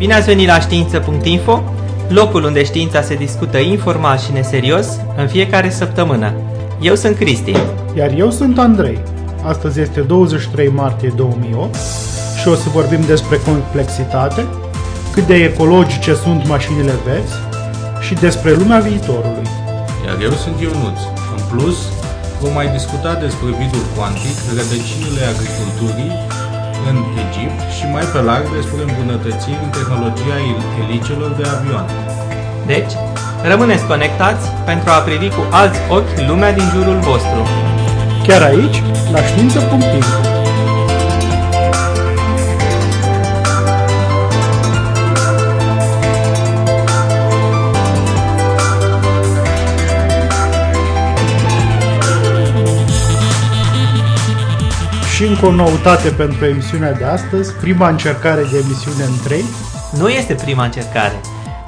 Bine ați venit la știință.info, locul unde știința se discută informal și neserios în fiecare săptămână. Eu sunt Cristi. Iar eu sunt Andrei. Astăzi este 23 martie 2008 și o să vorbim despre complexitate, cât de ecologice sunt mașinile verzi și despre lumea viitorului. Iar eu sunt Ionuț. În plus, vom mai discuta despre vidul cuantic, rădăcinile agriculturii în Egipt și mai pe larg despre îmbunătățiri în tehnologia elicelor de avioane. Deci, rămâneți conectați pentru a privi cu alți ochi lumea din jurul vostru. Chiar aici, la știință.info. Și încă o noutate pentru emisiunea de astăzi, prima încercare de emisiune în 3. Nu este prima încercare.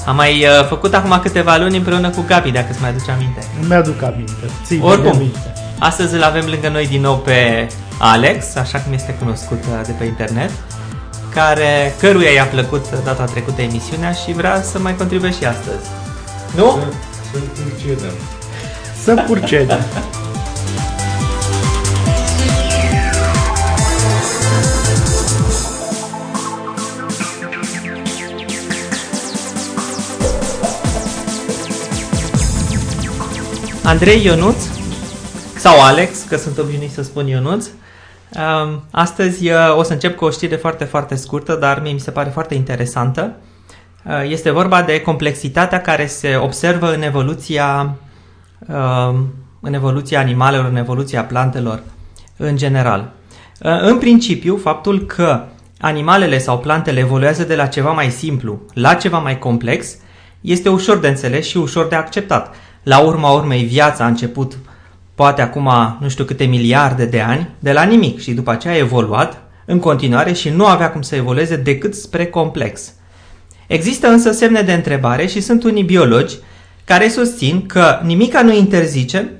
Am mai uh, făcut acum câteva luni împreună cu Gabi, dacă îți mai aduce aminte. Îmi aduc aminte. Ții Oricum, minte. astăzi îl avem lângă noi din nou pe Alex, așa cum este cunoscut uh, de pe internet, care, căruia i-a plăcut data trecută emisiunea și vrea să mai contribuie și astăzi. Nu? Să procedăm. Să purcedem. Andrei Ionuț sau Alex, că sunt obișnuit să spun Ionuț. Um, Astăzi uh, o să încep cu o știre foarte, foarte scurtă, dar mie mi se pare foarte interesantă. Uh, Este vorba de complexitatea care se observă în evoluția, um, în evoluția animalelor, în evoluția plantelor în general. Uh, În principiu, faptul că animalele sau plantele evoluează de la ceva mai simplu la ceva mai complex este ușor de înțeles și ușor de acceptat. La urma urmei, viața a început poate acum nu știu câte miliarde de ani de la nimic și după aceea a evoluat în continuare și nu avea cum să evolueze decât spre complex. Există însă semne de întrebare și sunt unii biologi care susțin că nimica nu interzice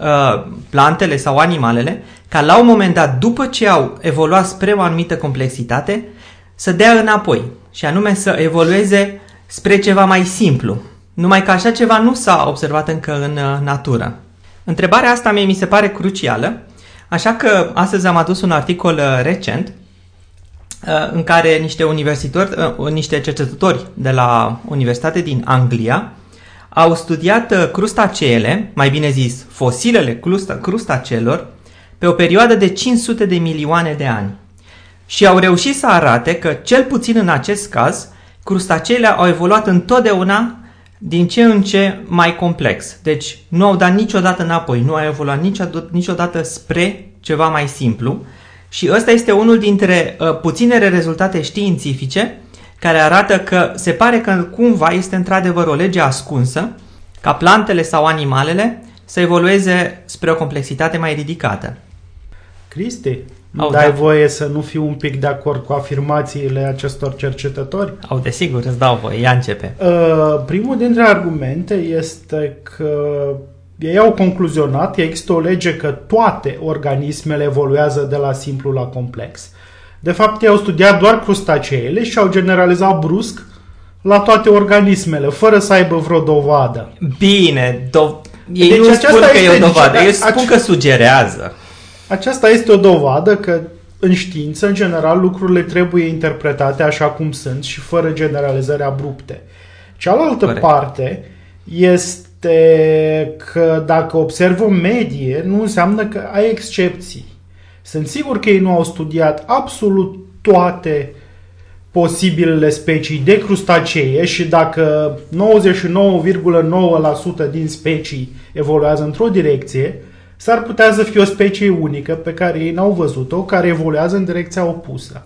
uh, plantele sau animalele ca la un moment dat, după ce au evoluat spre o anumită complexitate, să dea înapoi și anume să evolueze spre ceva mai simplu. Numai că așa ceva nu s-a observat încă în uh, natură. Întrebarea asta mie mi se pare crucială, așa că astăzi am adus un articol uh, recent uh, în care niște universitori, uh, niște cercetători de la Universitate din Anglia au studiat uh, crustaceele, mai bine zis fosilele crusta- crustacelor, pe o perioadă de 500 de milioane de ani. Și au reușit să arate că, cel puțin în acest caz, crustaceele au evoluat întotdeauna din ce în ce mai complex. Deci nu au dat niciodată înapoi, nu au evoluat niciodată, niciodată spre ceva mai simplu. Și ăsta este unul dintre uh, puținele rezultate științifice care arată că se pare că cumva este într-adevăr o lege ascunsă ca plantele sau animalele să evolueze spre o complexitate mai ridicată. Cristi, Au, Au, dai da. voie să nu fiu un pic de acord cu afirmațiile acestor cercetători? Au, desigur, îți dau voie, ea începe. Uh, primul dintre argumente este că ei au concluzionat că există o lege că toate organismele evoluează de la simplu la complex. De fapt, ei au studiat doar crustaceele și au generalizat brusc la toate organismele, fără să aibă vreo dovadă. Bine, do- ei Deci nu aceasta spun că e este o dovadă, nici- ei spun ace- că sugerează. Aceasta este o dovadă că în știință, în general, lucrurile trebuie interpretate așa cum sunt și fără generalizări abrupte. Cealaltă Corect. parte este că dacă observă medie, nu înseamnă că ai excepții. Sunt sigur că ei nu au studiat absolut toate posibilele specii de crustacee și dacă 99,9% din specii evoluează într-o direcție, s-ar putea să fie o specie unică pe care ei n-au văzut-o, care evoluează în direcția opusă.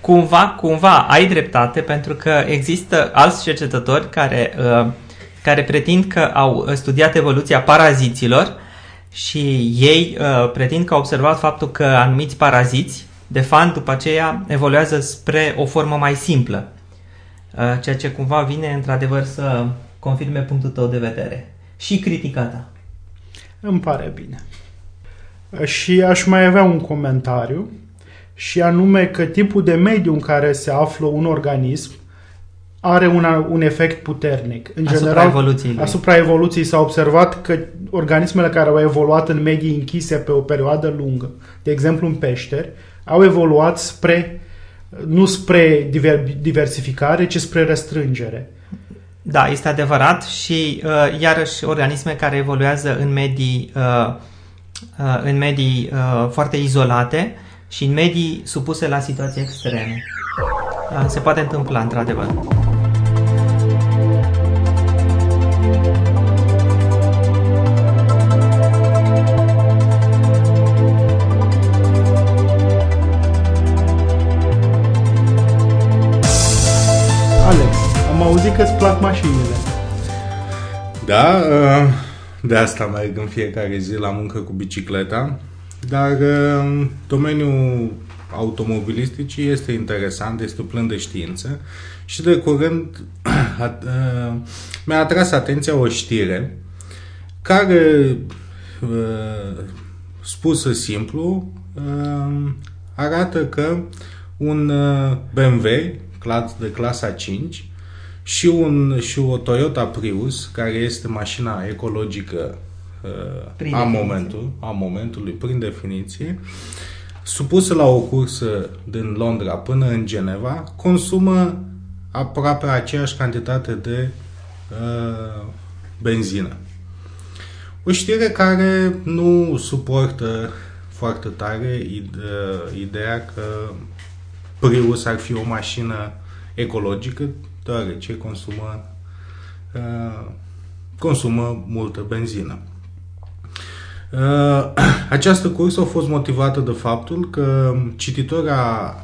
Cumva, cumva ai dreptate pentru că există alți cercetători care, uh, care pretind că au studiat evoluția paraziților și ei uh, pretind că au observat faptul că anumiți paraziți, de fapt, după aceea evoluează spre o formă mai simplă. Uh, ceea ce cumva vine într-adevăr să confirme punctul tău de vedere. Și critica ta. Îmi pare bine. Și aș mai avea un comentariu, și anume că tipul de mediu în care se află un organism are una, un efect puternic. În asupra general, evoluției. Asupra evoluției s-a observat că organismele care au evoluat în medii închise pe o perioadă lungă, de exemplu în peșteri, au evoluat spre nu spre diver, diversificare, ci spre restrângere. Da, este adevărat și uh, iarăși organisme care evoluează în medii, uh, uh, în medii uh, foarte izolate și în medii supuse la situații extreme. Uh, se poate întâmpla, într-adevăr. Că îți plac mașinile. Da, uh, de asta merg în fiecare zi la muncă cu bicicleta, dar uh, domeniul automobilisticii este interesant, este plin de știință și de curând uh, mi-a atras atenția o știre care, spusă simplu, arată că un BMW de clasa 5 și, un, și o Toyota Prius, care este mașina ecologică uh, a, momentul, a momentului, prin definiție, supusă la o cursă din Londra până în Geneva, consumă aproape aceeași cantitate de uh, benzină. O știre care nu suportă foarte tare uh, ideea că Prius ar fi o mașină ecologică, deoarece consumă, uh, consumă multă benzină. Uh, această cursă a fost motivată de faptul că cititora,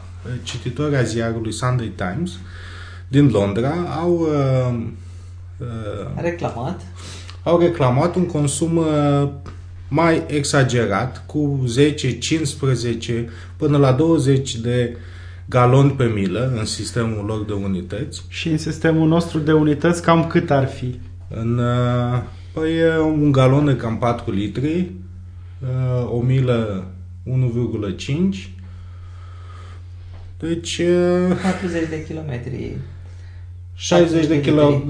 cititora ziarului Sunday Times din Londra au uh, reclamat au reclamat un consum mai exagerat cu 10, 15 până la 20 de galoni pe milă în sistemul lor de unități. Și în sistemul nostru de unități cam cât ar fi? În, uh, păi un galon de cam 4 litri, uh, o milă 1,5 deci... 40 uh, de kilometri. 60 de, kilo,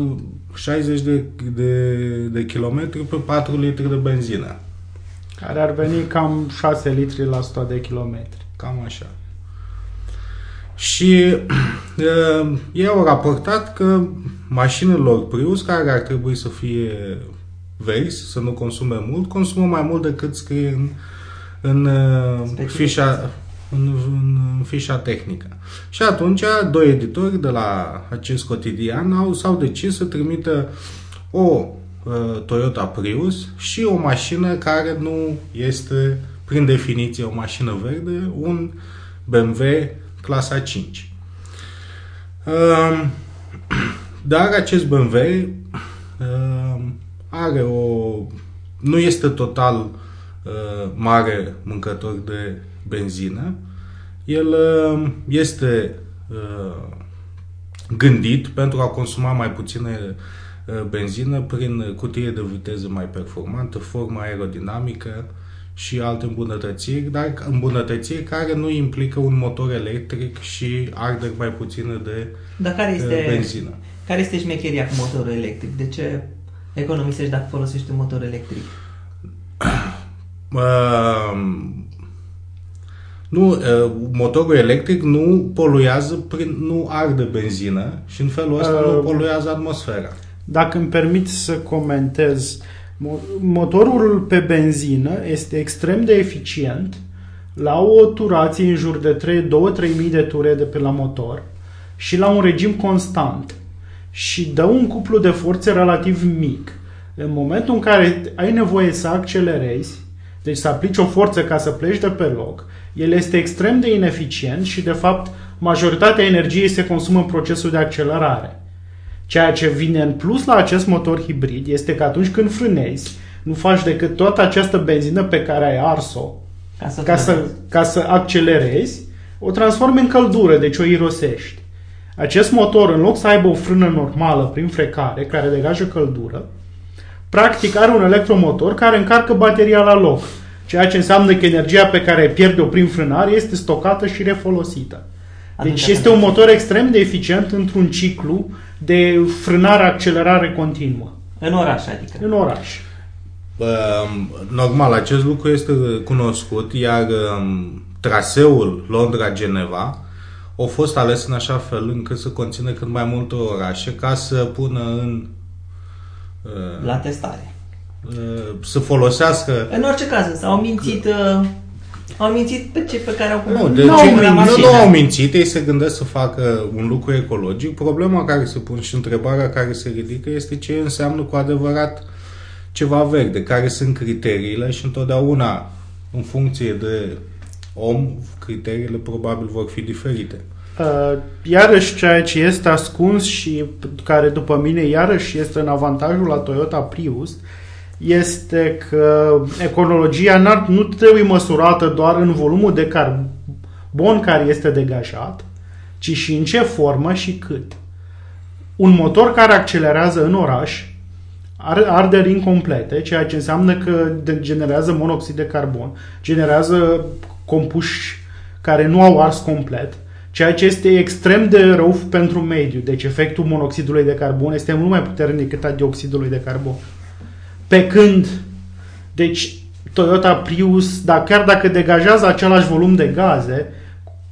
60 de, de, de kilometri pe 4 litri de benzină. Care ar veni cam 6 litri la 100 de kilometri. Cam așa. Și uh, ei au raportat că mașinilor Prius, care ar trebui să fie verzi, să nu consume mult, consumă mai mult decât scrie în, în, uh, fișa, în, în fișa tehnică. Și atunci, doi editori de la acest cotidian au, s-au decis să trimită o uh, Toyota Prius și o mașină care nu este, prin definiție, o mașină verde, un BMW clasa 5. Dar acest BMW are o... nu este total mare mâncător de benzină. El este gândit pentru a consuma mai puțină benzină prin cutie de viteză mai performantă, formă aerodinamică, și alte îmbunătățiri, dar îmbunătățiri care nu implică un motor electric și arderi mai puțină de dar care este, benzină. Care este șmecheria cu motorul electric? De ce economisești dacă folosești un motor electric? Uh, nu, uh, motorul electric nu poluează, prin, nu arde benzină și în felul ăsta uh, nu poluează atmosfera. Dacă îmi permit să comentez uh, Motorul pe benzină este extrem de eficient la o turație în jur de 2-3 de ture de pe la motor și la un regim constant și dă un cuplu de forțe relativ mic. În momentul în care ai nevoie să accelerezi, deci să aplici o forță ca să pleci de pe loc, el este extrem de ineficient și de fapt majoritatea energiei se consumă în procesul de accelerare. Ceea ce vine în plus la acest motor hibrid este că atunci când frânezi, nu faci decât toată această benzină pe care ai ars-o ca să, ca, să, ca să accelerezi, o transformi în căldură, deci o irosești. Acest motor, în loc să aibă o frână normală prin frecare, care degajă căldură, practic are un electromotor care încarcă bateria la loc, ceea ce înseamnă că energia pe care pierde-o prin frânare este stocată și refolosită. Deci este un motor extrem de eficient într-un ciclu de frânare, accelerare continuă. În oraș, adică. În oraș. Normal, acest lucru este cunoscut, iar um, traseul Londra-Geneva a fost ales în așa fel încât să conțină cât mai multe orașe ca să pună în... Uh, La testare. Uh, să folosească... În orice caz, s-au mințit... Uh, au mințit pe ce pe care au Nu, de nu, nu, nu au mințit, ei se gândesc să facă un lucru ecologic. Problema care se pune și întrebarea care se ridică este ce înseamnă cu adevărat ceva verde, care sunt criteriile și întotdeauna în funcție de om, criteriile probabil vor fi diferite. Uh, iarăși ceea ce este ascuns și care după mine iarăși este în avantajul la Toyota Prius este că ecologia nu trebuie măsurată doar în volumul de carbon care este degajat, ci și în ce formă și cât. Un motor care accelerează în oraș are arderi incomplete, ceea ce înseamnă că generează monoxid de carbon, generează compuși care nu au ars complet, ceea ce este extrem de rău pentru mediu. Deci efectul monoxidului de carbon este mult mai puternic decât a dioxidului de carbon. Pe când, deci, Toyota Prius, dar chiar dacă degajează același volum de gaze,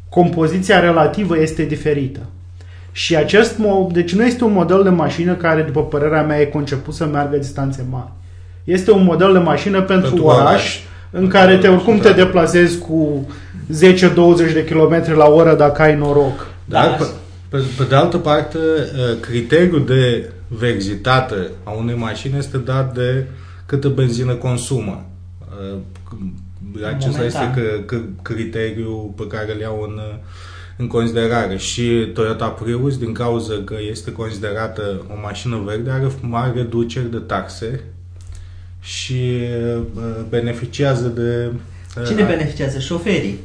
compoziția relativă este diferită. Și acest, deci nu este un model de mașină care, după părerea mea, e conceput să meargă distanțe mari. Este un model de mașină pentru, pentru oraș, oraș, în care te oricum te deplasezi cu 10-20 de km la oră dacă ai noroc. Dar, pe, pe, pe de altă parte, ă, criteriul de verzitate a unei mașini este dat de câtă benzină consumă. Ă, acesta este că, că criteriul pe care îl iau în, în considerare. Și Toyota Prius, din cauza că este considerată o mașină verde, are mari reduceri de taxe și ă, beneficiază de... Cine beneficiază? Șoferii.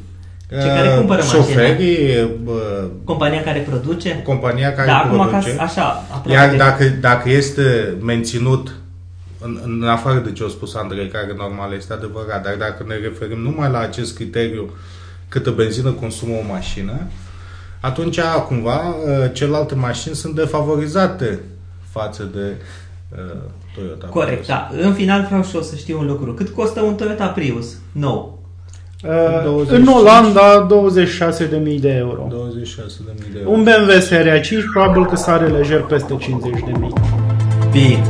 Cei care uh, cumpără Șoferii, compania care produce. Compania care da, produce. Acum, așa, Iar de... dacă, dacă este menținut în, în afară de ce a spus Andrei, care normal este adevărat, dar dacă ne referim numai la acest criteriu câtă benzină consumă o mașină, atunci cumva uh, celelalte mașini sunt defavorizate față de uh, Toyota Corect, Prius. da. În final vreau și eu să știu un lucru. Cât costă un Toyota Prius nou? Uh, în Olanda 26.000 de euro. 26.000 de euro. Un BMW Seria 5 probabil că sare lejer peste 50.000. Bine.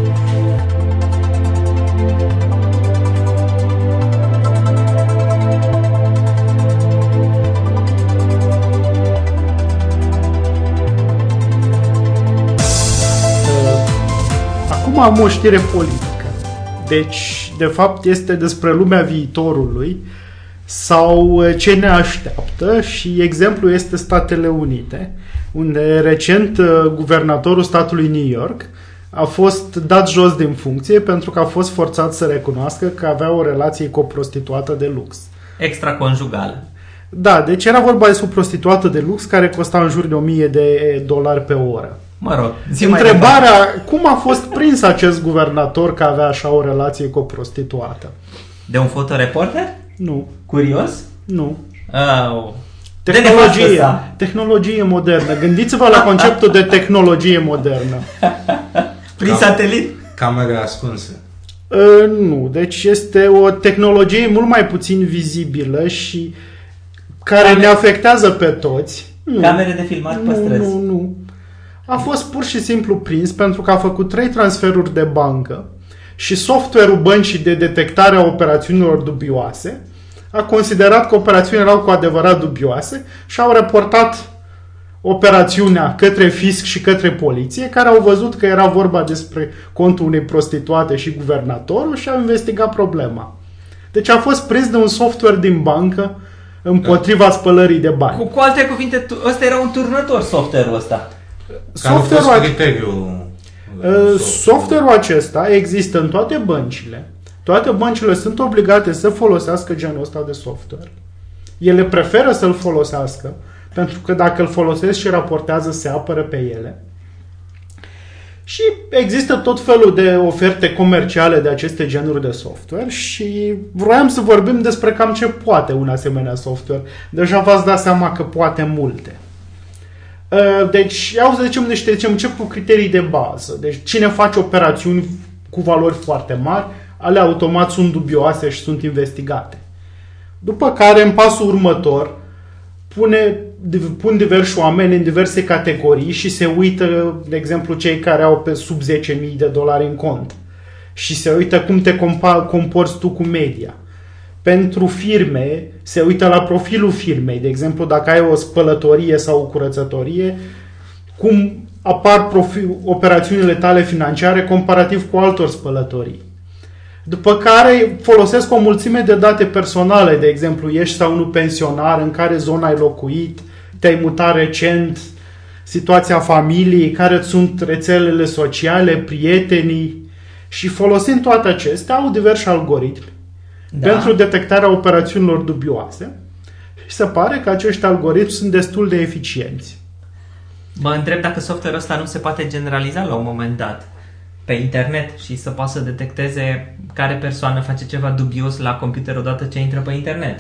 Uh, acum am o știre politică. Deci, de fapt, este despre lumea viitorului. Uh, sau uh, ce ne așteaptă și exemplu este Statele Unite, unde recent uh, guvernatorul statului New York a fost dat jos din funcție pentru că a fost forțat să recunoască că avea o relație cu o prostituată de lux. Extraconjugală. Da, deci era vorba de o prostituată de lux care costa în jur de 1000 de dolari pe oră. Mă rog, zi Întrebarea, cum a fost prins acest guvernator că avea așa o relație cu o prostituată? De un fotoreporter? Nu. Curios? Nu. Oh. Tehnologie, tehnologie modernă. Gândiți-vă la conceptul de tehnologie modernă. Prin Cam, satelit? Camere ascunsă. Uh, nu, deci este o tehnologie mult mai puțin vizibilă și care Camere... ne afectează pe toți. Nu. Camere de filmat nu, pe străzi. Nu, nu. A fost pur și simplu prins pentru că a făcut trei transferuri de bancă și software-ul băncii de detectare a operațiunilor dubioase a considerat că operațiunile erau cu adevărat dubioase și au reportat operațiunea către fisc și către poliție, care au văzut că era vorba despre contul unei prostituate și guvernatorul și au investigat problema. Deci a fost prins de un software din bancă împotriva da. spălării de bani. Cu, cu alte cuvinte, ăsta era un turnător software-ul ăsta. Software-ul, criteriul Uh, software-ul acesta există în toate băncile. Toate băncile sunt obligate să folosească genul ăsta de software. Ele preferă să-l folosească, pentru că dacă îl folosesc și raportează, se apără pe ele. Și există tot felul de oferte comerciale de aceste genuri de software și vroiam să vorbim despre cam ce poate un asemenea software. Deja v-ați dat seama că poate multe. Uh, deci, iau să zicem niște, zicem, încep cu criterii de bază. Deci, cine face operațiuni cu valori foarte mari, ale automat sunt dubioase și sunt investigate. După care, în pasul următor, pune, pun diversi oameni în diverse categorii și se uită, de exemplu, cei care au pe sub 10.000 de dolari în cont. Și se uită cum te comporți tu cu media. Pentru firme, se uită la profilul firmei. De exemplu, dacă ai o spălătorie sau o curățătorie, cum apar profil, operațiunile tale financiare comparativ cu altor spălătorii. După care folosesc o mulțime de date personale, de exemplu, ești sau nu pensionar, în care zonă ai locuit, te-ai mutat recent, situația familiei, care sunt rețelele sociale, prietenii și folosind toate acestea, au diversi algoritmi da. pentru detectarea operațiunilor dubioase și se pare că acești algoritmi sunt destul de eficienți. Mă întreb dacă software-ul ăsta nu se poate generaliza la un moment dat pe internet și să poată să detecteze care persoană face ceva dubios la computer odată ce intră pe internet.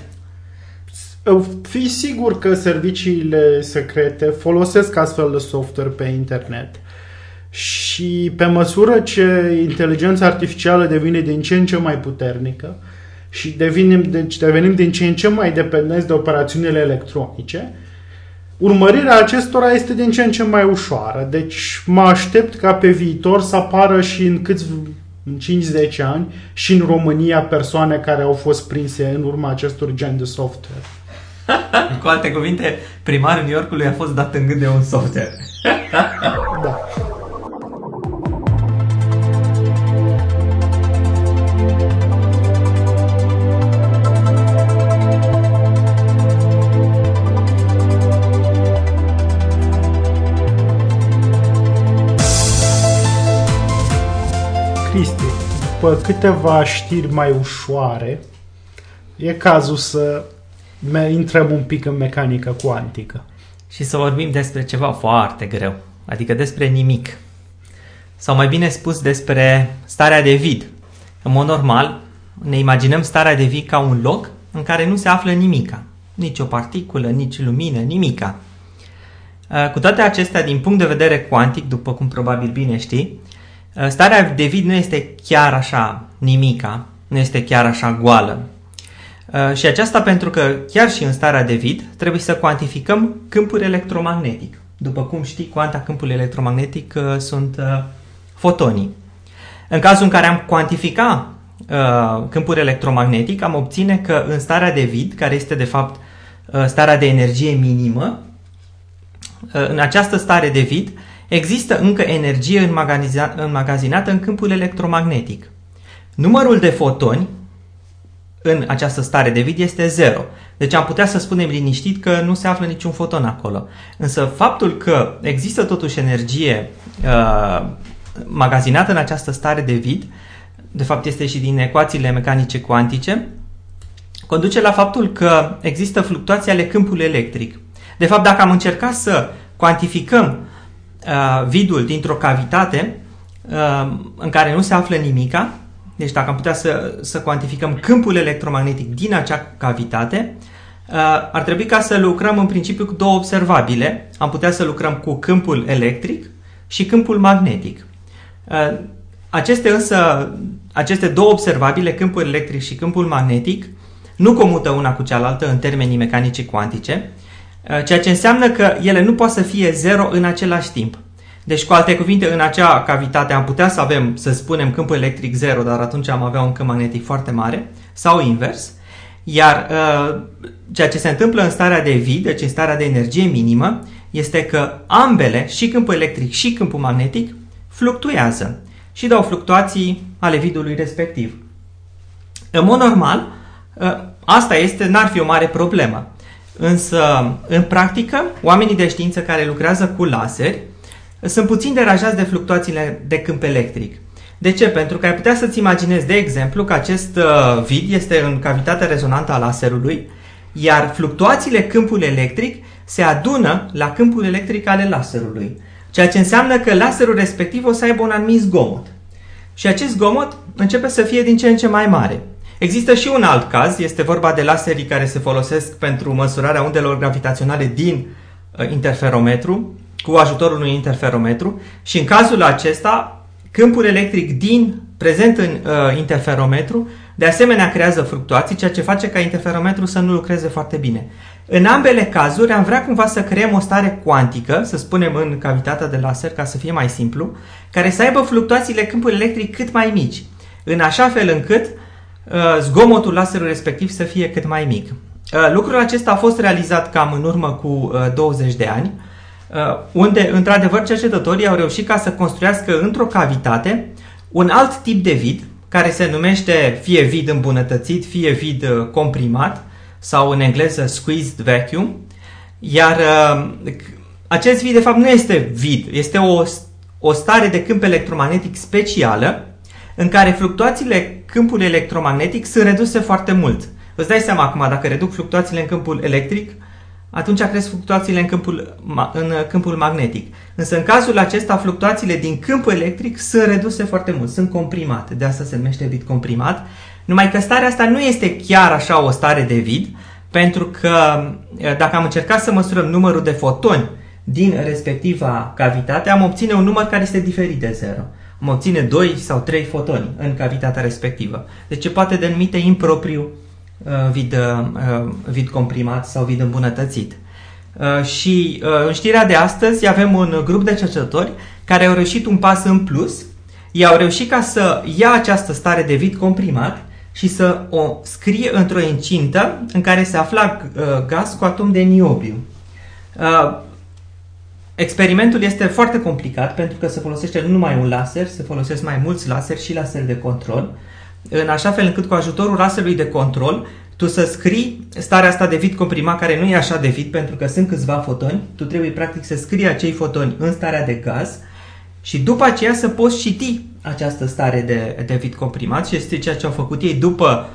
Fii sigur că serviciile secrete folosesc astfel de software pe internet. Și pe măsură ce inteligența artificială devine din ce în ce mai puternică și devenim, deci devenim din ce în ce mai dependenți de operațiunile electronice, urmărirea acestora este din ce în ce mai ușoară. Deci mă aștept ca pe viitor să apară și în câți în 5-10 ani și în România persoane care au fost prinse în urma acestor gen de software. Cu alte cuvinte, primarul New Yorkului a fost dat în gând de un software. da. după câteva știri mai ușoare, e cazul să intrăm un pic în mecanică cuantică. Și să vorbim despre ceva foarte greu, adică despre nimic. Sau mai bine spus despre starea de vid. În mod normal, ne imaginăm starea de vid ca un loc în care nu se află nimica. Nici o particulă, nici lumină, nimica. Cu toate acestea, din punct de vedere cuantic, după cum probabil bine știi, Uh, starea de vid nu este chiar așa nimica, nu este chiar așa goală. Uh, și aceasta pentru că chiar și în starea de vid trebuie să cuantificăm câmpul electromagnetic. După cum știi, cuanta câmpului electromagnetic uh, sunt fotonii. În cazul în care am cuantifica câmpul electromagnetic, am obține că în starea de vid, care este de fapt starea de energie minimă, în această stare de vid, există încă energie înmagazinată în câmpul electromagnetic. Numărul de fotoni în această stare de vid este 0. Deci am putea să spunem liniștit că nu se află niciun foton acolo. Însă faptul că există totuși energie uh, magazinată în această stare de vid, de fapt este și din ecuațiile mecanice cuantice, conduce la faptul că există fluctuații ale câmpului electric. De fapt, dacă am încercat să cuantificăm uh, vidul dintr-o cavitate uh, în care nu se află nimica, deci dacă am putea să, să cuantificăm câmpul electromagnetic din acea cavitate, uh, ar trebui ca să lucrăm în principiu cu două observabile. Am putea să lucrăm cu câmpul electric și câmpul magnetic. Uh, aceste însă, aceste două observabile, câmpul electric și câmpul magnetic, nu comută una cu cealaltă în termenii mecanice cuantice, Uh, ceea ce înseamnă că ele nu pot să fie zero în același timp. Deci, cu alte cuvinte, în acea cavitate am putea să avem, să spunem, câmpul electric zero, dar atunci am avea un câmp magnetic foarte mare, sau invers. Iar uh, ceea ce se întâmplă în starea de vid, deci în starea de energie minimă, este că ambele, și câmpul electric și câmpul magnetic, fluctuează și dau fluctuații ale vidului respectiv. În mod normal, uh, asta este, n-ar fi o mare problemă. Însă, în practică, oamenii de știință care lucrează cu laseri sunt puțin deranjați de fluctuațiile de câmp electric. De ce? Pentru că ai putea să-ți imaginezi, de exemplu, că acest uh, vid este în cavitatea rezonantă a laserului, iar fluctuațiile câmpului electric se adună la câmpul electric ale laserului, ceea ce înseamnă că laserul respectiv o să aibă un anumit zgomot. Și acest zgomot începe să fie din ce în ce mai mare. Există și un alt caz, este vorba de laserii care se folosesc pentru măsurarea undelor gravitaționale din uh, interferometru, cu ajutorul unui interferometru și în cazul acesta câmpul electric din prezent în uh, interferometru de asemenea creează fluctuații, ceea ce face ca interferometrul să nu lucreze foarte bine. În ambele cazuri am vrea cumva să creăm o stare cuantică, să spunem în cavitatea de laser ca să fie mai simplu, care să aibă fluctuațiile câmpului electric cât mai mici, în așa fel încât uh, zgomotul laserului respectiv să fie cât mai mic. Uh, lucrul acesta a fost realizat cam în urmă cu uh, 20 de ani, uh, unde, într-adevăr, cercetătorii au reușit ca să construiască într-o cavitate un alt tip de vid, care se numește fie vid îmbunătățit, fie vid uh, comprimat, sau în engleză squeezed vacuum, iar uh, acest vid de fapt nu este vid, este o, o stare de câmp electromagnetic specială în care fluctuațiile câmpului electromagnetic sunt reduse foarte mult. Îți dai seama acum, dacă reduc fluctuațiile în câmpul electric, atunci cresc fluctuațiile în câmpul, în câmpul magnetic. Însă în cazul acesta, fluctuațiile din câmpul electric sunt reduse foarte mult, sunt comprimate, de asta se numește vid comprimat, numai că starea asta nu este chiar așa o stare de vid, pentru că dacă am încercat să măsurăm numărul de fotoni din respectiva cavitate, am obține un număr care este diferit de 0. Am obține 2 sau 3 fotoni în cavitatea respectivă. Deci se poate denumite impropriu uh, vid, uh, vid comprimat sau vid îmbunătățit. Uh, și în știrea de astăzi avem un grup de cercetători care au reușit un pas în plus. Ei au reușit ca să ia această stare de vid comprimat și să o scrie într-o incintă în care se afla uh, gaz cu atom de niobiu. Uh, experimentul este foarte complicat pentru că se folosește nu numai un laser, se folosesc mai mulți laser și laser de control, în așa fel încât cu ajutorul laserului de control tu să scrii starea asta de vid comprimat care nu e așa de vid pentru că sunt câțiva fotoni, tu trebuie practic să scrii acei fotoni în starea de gaz și după aceea să poți citi această stare de, de vid comprimat și este ceea ce au făcut ei. După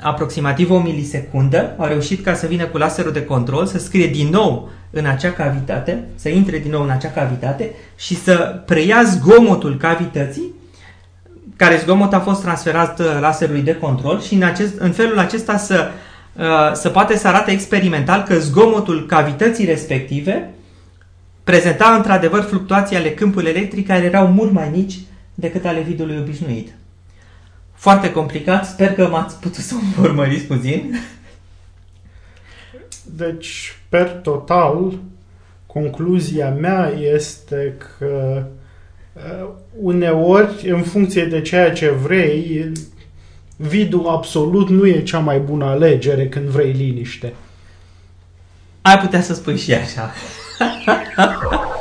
aproximativ o milisecundă, au reușit ca să vină cu laserul de control, să scrie din nou în acea cavitate, să intre din nou în acea cavitate și să preia zgomotul cavității, care zgomot a fost transferat uh, laserului de control și în, acest, în felul acesta să, uh, să poate să arate experimental că zgomotul cavității respective prezenta într-adevăr fluctuații ale câmpului electric care erau mult mai mici decât ale vidului obișnuit. Foarte complicat, sper că m-ați putut să mă urmăriți puțin. Deci, per total, concluzia mea este că uh, uneori, în funcție de ceea ce vrei, vidul absolut nu e cea mai bună alegere când vrei liniște. Ai putea să spui și așa.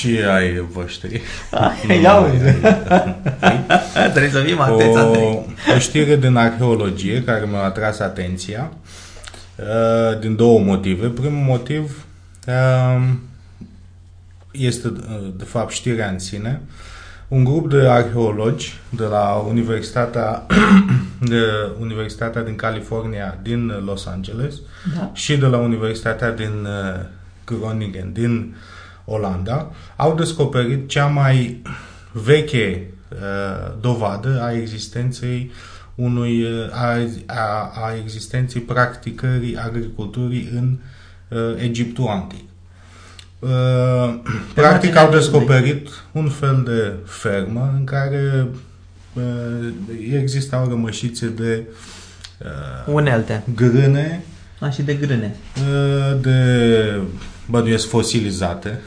Și ai voștri. Ah, ia Trebuie să fim atenți, o, o știre din arheologie care mi-a atras atenția uh, din două motive. Primul motiv uh, este, uh, de fapt, știrea în sine. Un grup de arheologi de la Universitatea, de Universitatea din California din Los Angeles da. și de la Universitatea din Groningen din Olanda au descoperit cea mai veche uh, dovadă a existenței unui a, a, a existenței practicării agriculturii în uh, Egiptul antic. Uh, practic au descoperit un fel de fermă în care uh, existau rămășițe de uh, unelte, grâne, A, și de grâne, uh, de bănuiesc fosilizate,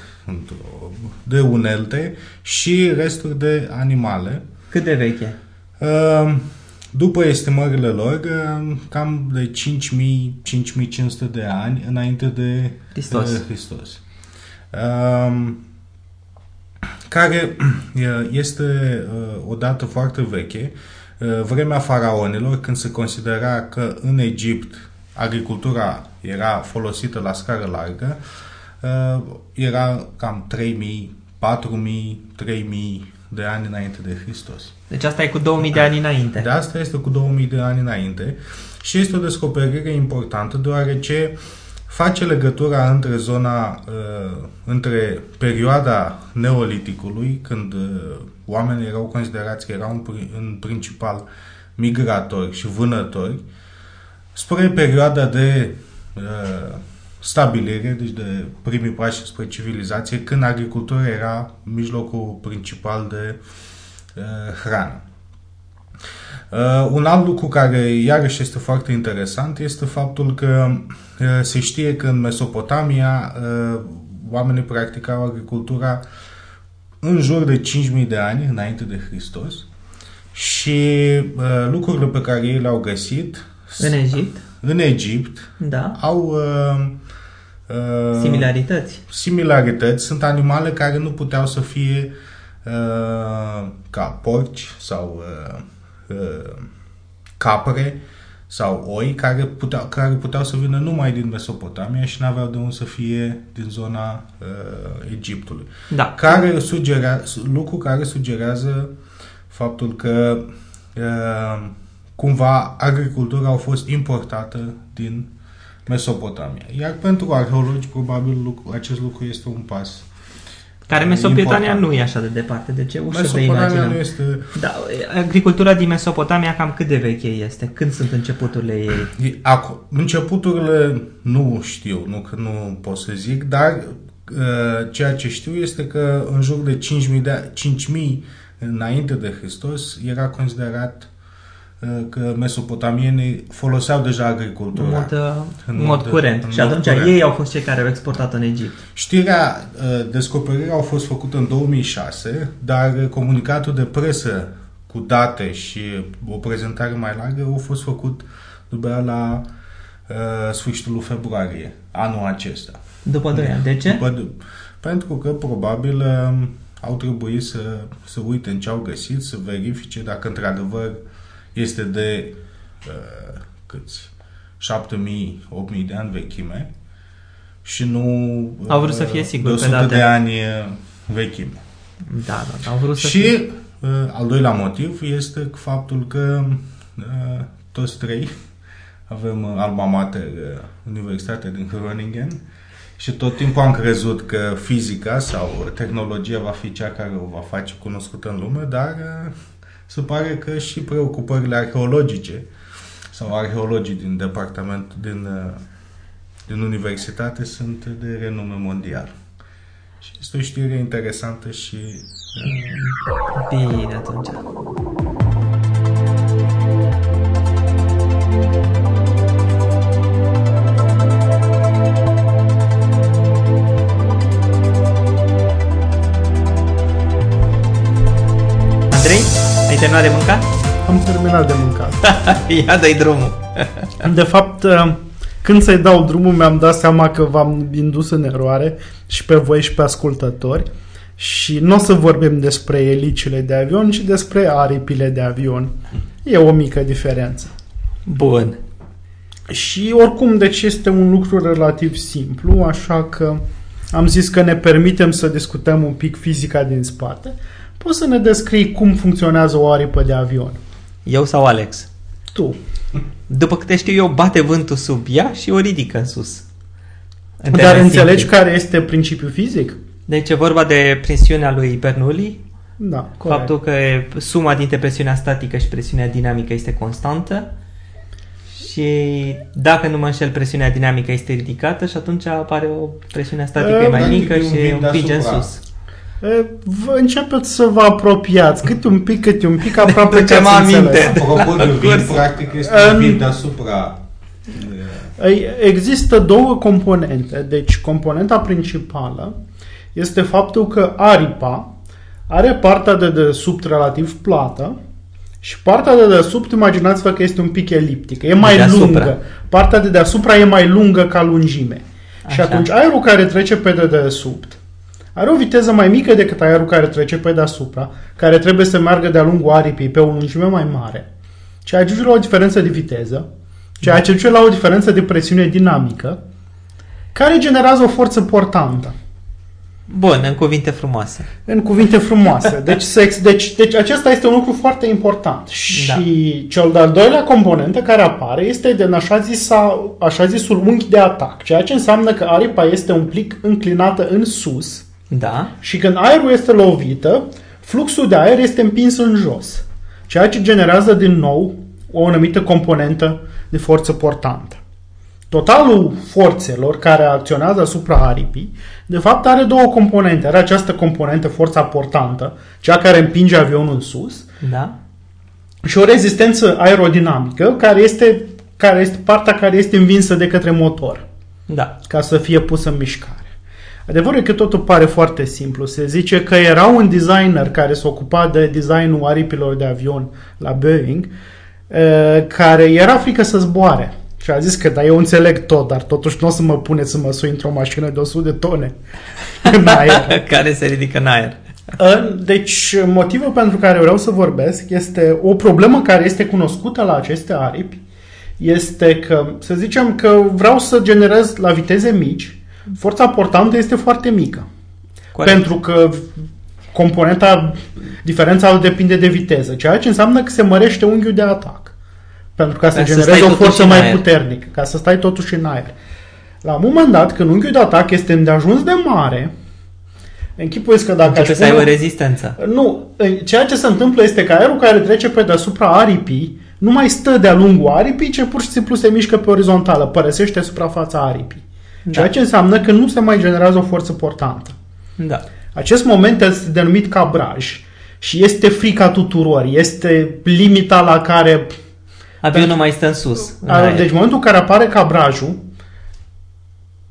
de unelte și resturi de animale. Cât de veche? Uh, după estimările lor, uh, cam de 5.000-5.500 de ani înainte de Hristos. Hristos. Um, care este uh, o dată foarte veche, vremea faraonilor, când se considera că în Egipt agricultura era folosită la scară largă, uh, era cam 3000, 4000, 3000 de ani înainte de Hristos. Deci asta e cu 2000 de ani înainte. De asta este cu 2000 de ani înainte și este o descoperire importantă deoarece face legătura între zona, uh, între perioada neoliticului, când uh, oamenii erau considerați că erau în, în principal migratori și vânători, spre perioada de uh, stabilire, deci de primii pași spre civilizație, când agricultura era mijlocul principal de uh, hrană. Uh, un alt lucru care iarăși este foarte interesant este faptul că uh, se știe că în Mesopotamia uh, oamenii practicau agricultura în jur de 5.000 de ani înainte de Hristos și uh, lucrurile pe care ei le-au găsit în Egipt, în Egipt da. au uh, uh, similarități. Similarități sunt animale care nu puteau să fie uh, ca porci sau uh, uh, capre sau oi care puteau, care puteau să vină numai din Mesopotamia și nu aveau de unde să fie din zona uh, Egiptului. Da. Care sugera, lucru care sugerează faptul că uh, cumva agricultura a fost importată din Mesopotamia. Iar pentru arheologi, probabil, lucru, acest lucru este un pas care Mesopotamia nu e așa de departe, de ce ușor de imaginăm. nu este... Da, agricultura din Mesopotamia cam cât de veche este? Când sunt începuturile ei? Acum, începuturile nu știu, nu că nu pot să zic, dar uh, ceea ce știu este că în jur de 5.000, de, 5.000 înainte de Hristos era considerat uh, că mesopotamienii foloseau deja agricultura. În mod, uh, în mod, mod curent. În și atunci curent. ei au fost cei care au exportat în Egipt. Știrea, uh, descoperirea au fost făcută în 2006, dar comunicatul de presă cu date și o prezentare mai largă au fost făcut după la uh, sfârșitul februarie, anul acesta. După 2 ani. De ce? După, pentru că probabil uh, au trebuit să, să uite în ce au găsit, să verifice dacă într-adevăr este de uh, câți 7.000-8.000 de ani vechime și nu uh, au vrut să fie sigur de 100 de ani uh, vechime. Da, da, au vrut să și fie... uh, al doilea motiv este faptul că uh, toți trei avem uh, alma mater uh, Universitatea din Groningen și tot timpul am crezut că fizica sau tehnologia va fi cea care o va face cunoscută în lume, dar uh, se pare că și preocupările arheologice sau arheologii din departament, din, uh, din universitate sunt de renume mondial. Și este o știre interesantă și... Uh, Bine atunci. Terminat de mâncat? Am terminat de mâncat. Ia dai drumul. de fapt, uh, când să-i dau drumul, mi-am dat seama că v-am indus în eroare și pe voi și pe ascultători și nu o să vorbim despre elicile de avion, ci despre aripile de avion. E o mică diferență. Bun. Și oricum, deci este un lucru relativ simplu, așa că am zis că ne permitem să discutăm un pic fizica din spate Poți să ne descrii cum funcționează o aripă de avion? Eu sau Alex? Tu. După câte știu eu, bate vântul sub ea și o ridică în sus. În Dar înțelegi simplu. care este principiul fizic? Deci e vorba de presiunea lui Bernoulli. Da, corect. Faptul că suma dintre presiunea statică și presiunea dinamică este constantă și dacă nu mă înșel, presiunea dinamică este ridicată și atunci apare o presiune statică e, mai mică și împinge în sus vă începeți să vă apropiați, câte un pic, câte un pic, aproape ce mă aminte. Apropo de vin, practic este un vin deasupra Există două componente. Deci, componenta principală este faptul că aripa are partea de desubt relativ plată și partea de desubt, imaginați-vă că este un pic eliptică, e mai deasupra. lungă. Partea de deasupra e mai lungă ca lungime. Așa. Și atunci aerul care trece pe de desubt are o viteză mai mică decât aerul care trece pe deasupra, care trebuie să meargă de-a lungul aripii pe o lungime mai mare, ceea ce ajunge la o diferență de viteză, ceea ce duce la o diferență de presiune dinamică, care generează o forță portantă. Bun, în cuvinte frumoase. În cuvinte frumoase. Deci, sex, deci, deci acesta este un lucru foarte important. Și da. cel de-al doilea componentă care apare este de așa, zisa, așa zisul unghi de atac, ceea ce înseamnă că aripa este un plic înclinată în sus da. și când aerul este lovită, fluxul de aer este împins în jos, ceea ce generează din nou o anumită componentă de forță portantă. Totalul forțelor care acționează asupra aripii, de fapt, are două componente. Are această componentă, forța portantă, cea care împinge avionul în sus, da. și o rezistență aerodinamică, care este, care este partea care este învinsă de către motor, da. ca să fie pusă în mișcare. Adevărul e că totul pare foarte simplu. Se zice că era un designer care se ocupa de designul aripilor de avion la Boeing, eh, care era frică să zboare. Și a zis că da, eu înțeleg tot, dar totuși nu o să mă pune să mă sui într-o mașină de 100 de tone în aer. care se ridică în aer. Deci, motivul pentru care vreau să vorbesc este o problemă care este cunoscută la aceste aripi, este că, să zicem că vreau să generez la viteze mici, forța portantă este foarte mică. Corect. Pentru că componenta, diferența depinde de viteză, ceea ce înseamnă că se mărește unghiul de atac. Pentru ca să ca genereze să o forță mai aer. puternică, ca să stai totuși în aer. La un moment dat, când unghiul de atac este îndeajuns de mare, închipuiesc că dacă Începe aș să aibă rezistență. Nu, ceea ce se întâmplă este că aerul care trece pe deasupra aripii nu mai stă de-a lungul aripii, ci pur și simplu se mișcă pe orizontală, părăsește suprafața aripii. Da. Ceea ce înseamnă că nu se mai generează o forță portantă. Da. Acest moment este denumit cabraj și este frica tuturor, este limita la care Avionul mai stă în sus. În deci în momentul în care apare cabrajul,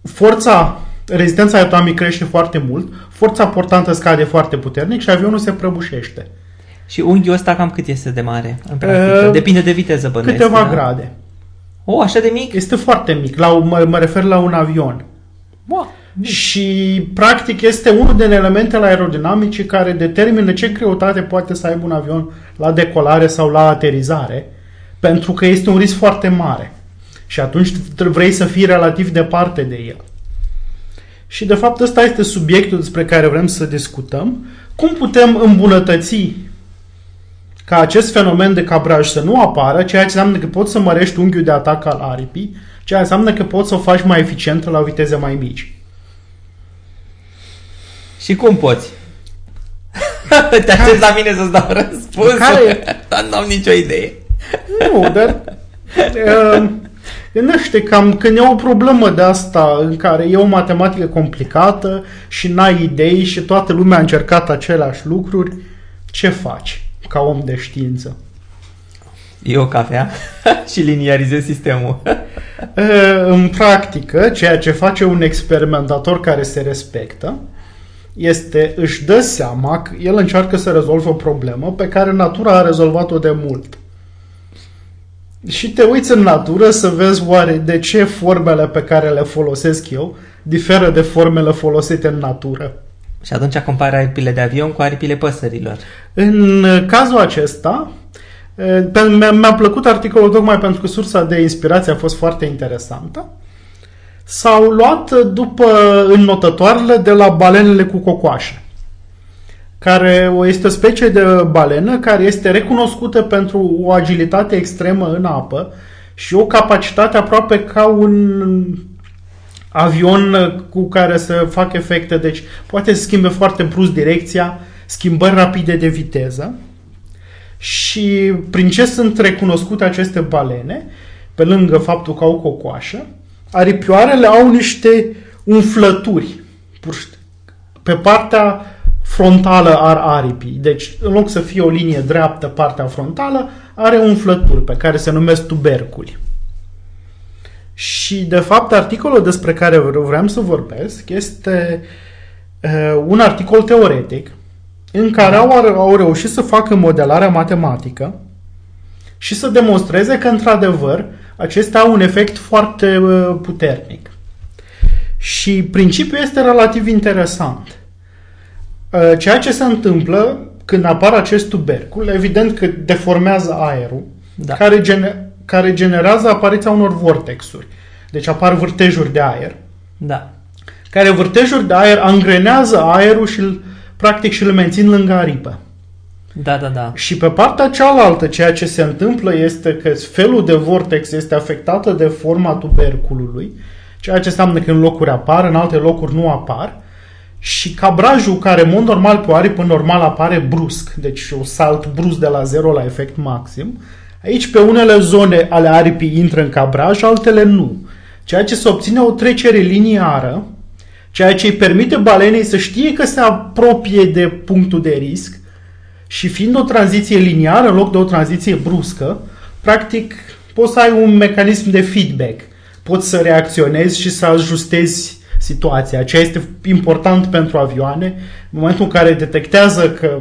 forța, rezistența atomică crește foarte mult, forța portantă scade foarte puternic și avionul se prăbușește. Și unghiul ăsta cam cât este de mare, în practică? Uh, Depinde de viteză, bănuiesc. Câteva da? grade. O, oh, așa de mic? Este foarte mic. La, mă, mă refer la un avion. Wow. Și, practic, este unul din elementele aerodinamice care determină ce greutate poate să aibă un avion la decolare sau la aterizare pentru că este un risc foarte mare. Și atunci vrei să fii relativ departe de el. Și de fapt ăsta este subiectul despre care vrem să discutăm. Cum putem îmbunătăți ca acest fenomen de cabraj să nu apară, ceea ce înseamnă că poți să mărești unghiul de atac al aripii, ceea ce înseamnă că poți să o faci mai eficientă la viteze mai mici. Și cum poți? Te aștept la mine să-ți dau răspuns. Care... Dar n-am nicio idee. Nu, dar uh, gândește cam când e o problemă de asta în care e o matematică complicată și n-ai idei și toată lumea a încercat aceleași lucruri, ce faci ca om de știință? E o cafea și liniarizezi sistemul. Uh, în practică, ceea ce face un experimentator care se respectă este, își dă seama că el încearcă să rezolve o problemă pe care natura a rezolvat-o de mult și te uiți în natură să vezi oare de ce formele pe care le folosesc eu diferă de formele folosite în natură. Și atunci compari aripile de avion cu aripile păsărilor. În cazul acesta, mi-a plăcut articolul tocmai pentru că sursa de inspirație a fost foarte interesantă. S-au luat după înnotătoarele de la balenele cu cocoașe care este o specie de balenă care este recunoscută pentru o agilitate extremă în apă și o capacitate aproape ca un avion cu care să fac efecte, deci poate să schimbe foarte brusc direcția, schimbări rapide de viteză. Și prin ce sunt recunoscute aceste balene, pe lângă faptul că au cocoașă, aripioarele au niște umflături pe partea frontală ar aripii. Deci, în loc să fie o linie dreaptă, partea frontală, are umflături pe care se numesc tuberculi. Și, de fapt, articolul despre care vreau să vorbesc este uh, un articol teoretic în care au, au reușit să facă modelarea matematică și să demonstreze că, într-adevăr, acestea au un efect foarte uh, puternic. Și principiul este relativ interesant. Uh, ceea ce se întâmplă când apar acest tubercul, evident că deformează aerul, da. care, gene, care generează apariția unor vortexuri. Deci apar vârtejuri de aer. Da. care vârtejuri de aer angrenează aerul și îl, practic și îl mențin lângă aripă. Da, da, da. Și pe partea cealaltă, ceea ce se întâmplă este că felul de vortex este afectată de forma tuberculului, ceea ce înseamnă că în locuri apar, în alte locuri nu apar, și cabrajul care, în mod normal, pe o aripă normal apare brusc, deci o salt brusc de la 0 la efect maxim, aici pe unele zone ale aripii intră în cabraj, altele nu. Ceea ce se obține o trecere liniară, ceea ce îi permite balenei să știe că se apropie de punctul de risc și fiind o tranziție liniară în loc de o tranziție bruscă, practic poți să ai un mecanism de feedback. Poți să reacționezi și să ajustezi situația. Ceea este important pentru avioane. În momentul în care detectează că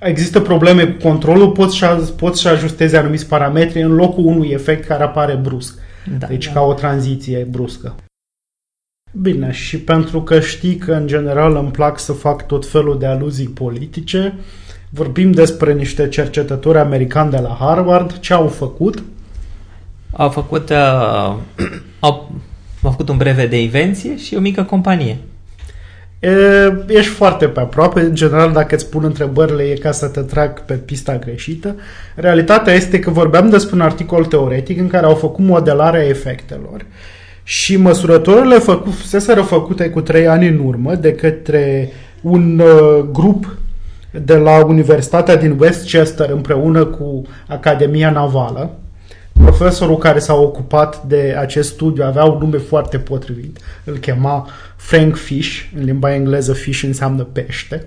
există probleme cu controlul, poți și, poți și ajustezi anumiți parametri în locul unui efect care apare brusc. Da, deci da. ca o tranziție bruscă. Bine, și pentru că știi că în general îmi plac să fac tot felul de aluzii politice, vorbim despre niște cercetători americani de la Harvard, ce au făcut? Au făcut, uh, au, au făcut un brevet de invenție și o mică companie. E, ești foarte pe aproape. În general, dacă îți pun întrebările, e ca să te trag pe pista greșită. Realitatea este că vorbeam despre un articol teoretic în care au făcut modelarea efectelor și măsurătorile fuseseră făcute cu trei ani în urmă de către un uh, grup de la Universitatea din Westchester împreună cu Academia Navală. Profesorul care s-a ocupat de acest studiu avea un nume foarte potrivit. Îl chema Frank Fish, în limba engleză fish înseamnă pește.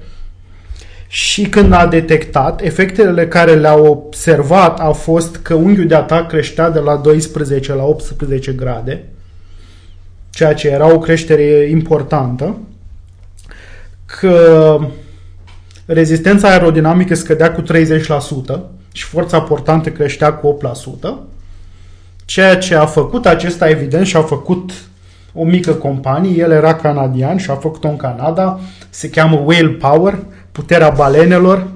Și când a detectat, efectele care le-au observat au fost că unghiul de atac creștea de la 12 la 18 grade, ceea ce era o creștere importantă, că rezistența aerodinamică scădea cu 30% și forța portantă creștea cu 8%, ceea ce a făcut acesta evident și a făcut o mică companie, el era canadian și a făcut-o în Canada, se cheamă Whale Power, puterea balenelor.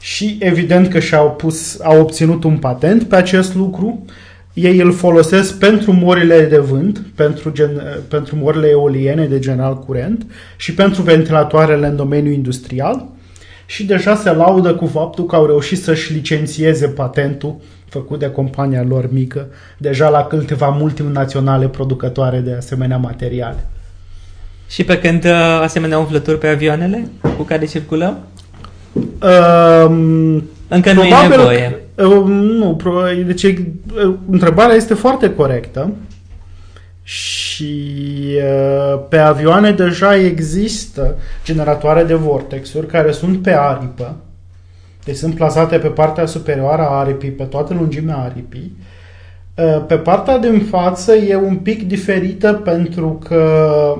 Și evident că și-au pus, au obținut un patent pe acest lucru. Ei îl folosesc pentru morile de vânt, pentru, gen, pentru morile eoliene de general curent și pentru ventilatoarele în domeniul industrial și deja se laudă cu faptul că au reușit să-și licențieze patentul făcut de compania lor mică, deja la câteva multinaționale producătoare de asemenea materiale. Și pe când uh, asemenea umflături pe avioanele cu care circulăm? Um, Încă nu e nevoie. Că, uh, nu, deci uh, întrebarea este foarte corectă și uh, pe avioane deja există generatoare de vortexuri care sunt pe aripă deci sunt plasate pe partea superioară a aripii, pe toată lungimea aripii. Uh, pe partea din față e un pic diferită pentru că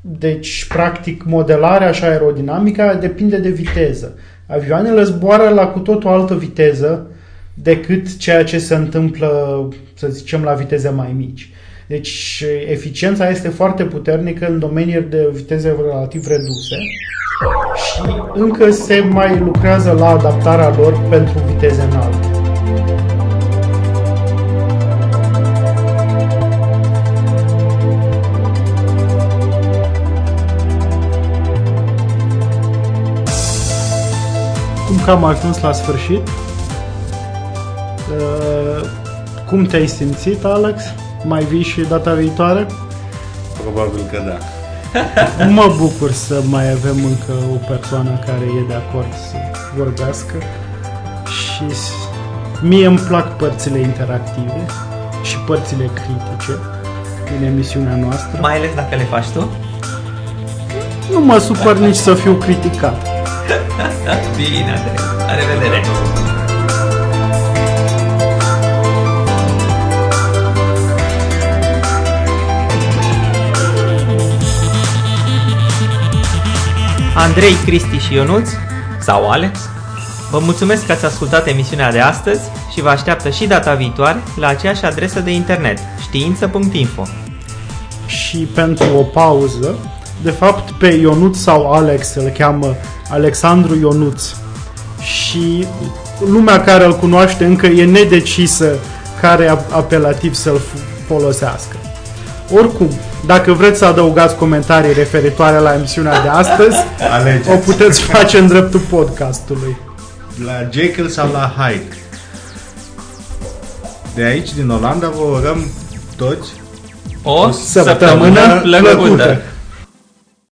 deci, practic, modelarea și aerodinamica depinde de viteză. Avioanele zboară la cu tot o altă viteză decât ceea ce se întâmplă, să zicem, la viteze mai mici. Deci eficiența este foarte puternică în domenii de viteze relativ reduse și încă se mai lucrează la adaptarea lor pentru viteze înalte. Cum că am ajuns la sfârșit? Uh, cum te-ai simțit, Alex? Mai vii și data viitoare? Probabil că da. mă bucur să mai avem încă o persoană care e de acord să vorbească și mie îmi plac părțile interactive și părțile critice din emisiunea noastră. Mai ales dacă le faci tu? Nu mă supăr nici să fiu criticat. Bine, Andrei. La revedere! Andrei, Cristi și Ionuț, sau Alex, vă mulțumesc că ați ascultat emisiunea de astăzi și vă așteaptă și data viitoare la aceeași adresă de internet, știință.info. Și pentru o pauză, de fapt pe Ionuț sau Alex îl cheamă Alexandru Ionuț și lumea care îl cunoaște încă e nedecisă care apelativ să-l folosească. Oricum, Dacă vreți să adăugați comentarii referitoare la emisiunea de astăzi, Alegeți. o puteți face în dreptul podcastului. La Jekyll sau la Hyde. De aici, din Olanda, vă urăm toți O Săptămână săptămână plăcută. plăcută.